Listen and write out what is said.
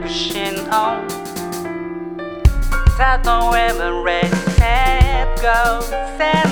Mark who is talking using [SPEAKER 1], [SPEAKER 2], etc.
[SPEAKER 1] 着信音さとえば Ready Set Go 千